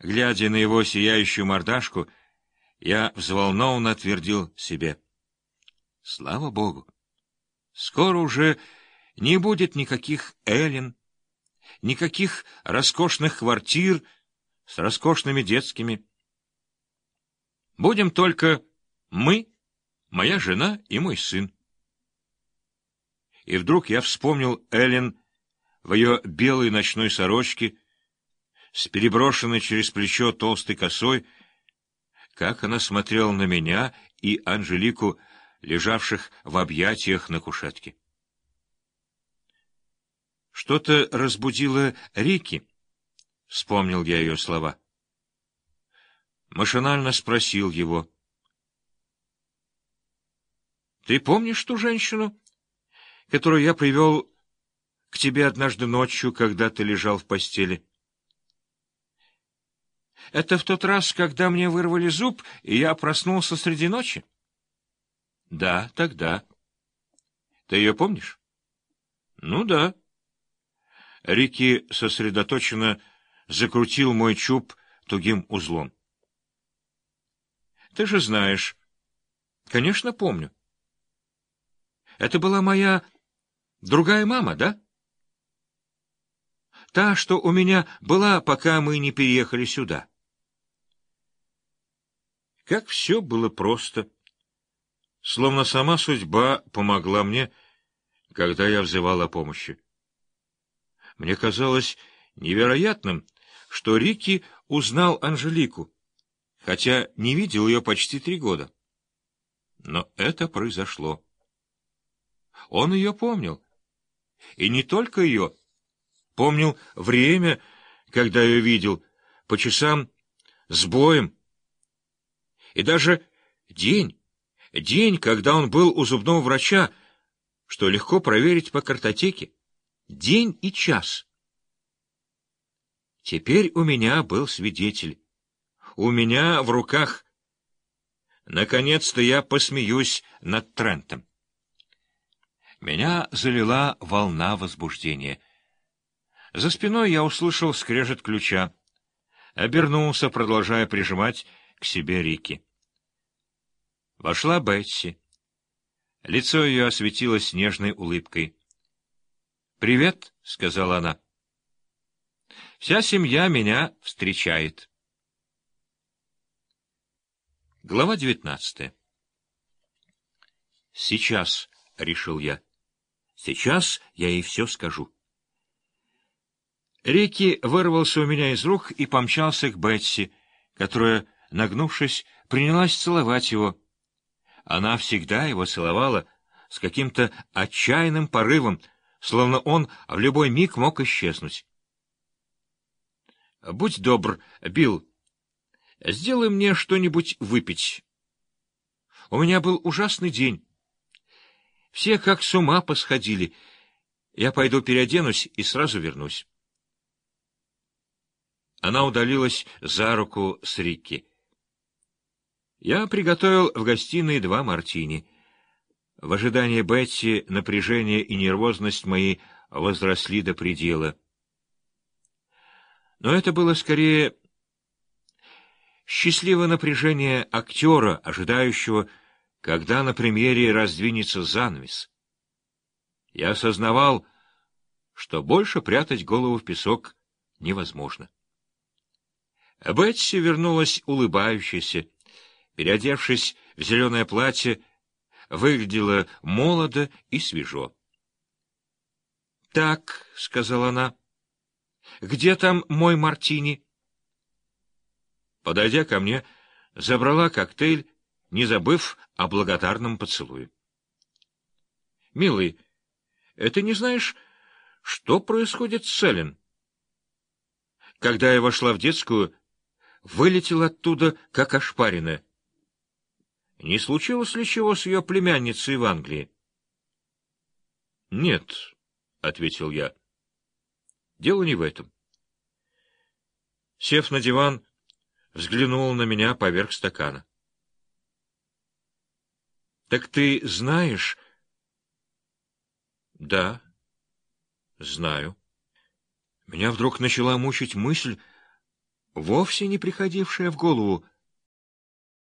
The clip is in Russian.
Глядя на его сияющую мордашку, я взволнованно твердил себе. Слава Богу! Скоро уже не будет никаких Эллен, никаких роскошных квартир с роскошными детскими. Будем только мы, моя жена и мой сын. И вдруг я вспомнил Эллен в ее белой ночной сорочке, с переброшенной через плечо толстой косой, как она смотрела на меня и Анжелику, лежавших в объятиях на кушетке. Что-то разбудило Рики, — вспомнил я ее слова. Машинально спросил его. — Ты помнишь ту женщину, которую я привел к тебе однажды ночью, когда ты лежал в постели? — Это в тот раз, когда мне вырвали зуб, и я проснулся среди ночи? — Да, тогда. — Ты ее помнишь? — Ну да. Рики сосредоточенно закрутил мой чуб тугим узлом. — Ты же знаешь. — Конечно, помню. — Это была моя другая мама, да? — Та, что у меня была, пока мы не переехали сюда. Как все было просто. Словно сама судьба помогла мне, когда я взывал о помощи. Мне казалось невероятным, что Рики узнал Анжелику, хотя не видел ее почти три года. Но это произошло. Он ее помнил. И не только ее. Помнил время, когда ее видел, по часам, с боем, и даже день, день, когда он был у зубного врача, что легко проверить по картотеке, день и час. Теперь у меня был свидетель. У меня в руках. Наконец-то я посмеюсь над Трентом. Меня залила волна возбуждения. За спиной я услышал скрежет ключа. Обернулся, продолжая прижимать к себе Рики. Вошла Бетси. Лицо ее осветилось нежной улыбкой. «Привет», — сказала она. «Вся семья меня встречает». Глава девятнадцатая. «Сейчас», — решил я. «Сейчас я ей все скажу». Рики вырвался у меня из рук и помчался к Бетси, которая, нагнувшись, принялась целовать его. Она всегда его целовала с каким-то отчаянным порывом, словно он в любой миг мог исчезнуть. — Будь добр, Билл, сделай мне что-нибудь выпить. У меня был ужасный день. Все как с ума посходили. Я пойду переоденусь и сразу вернусь. Она удалилась за руку с Рикки. Я приготовил в гостиной два мартини. В ожидании Бетси напряжение и нервозность мои возросли до предела. Но это было скорее счастливое напряжение актера, ожидающего, когда на премьере раздвинется занавес. Я осознавал, что больше прятать голову в песок невозможно. Бетси вернулась улыбающейся, переодевшись в зеленое платье, выглядела молодо и свежо. — Так, — сказала она, — где там мой мартини? Подойдя ко мне, забрала коктейль, не забыв о благодарном поцелуе. — Милый, ты не знаешь, что происходит с Селин? Когда я вошла в детскую, вылетела оттуда, как ошпаренная. Не случилось ли чего с ее племянницей в Англии? — Нет, — ответил я. — Дело не в этом. Сев на диван, взглянул на меня поверх стакана. — Так ты знаешь... — Да, знаю. Меня вдруг начала мучить мысль, вовсе не приходившая в голову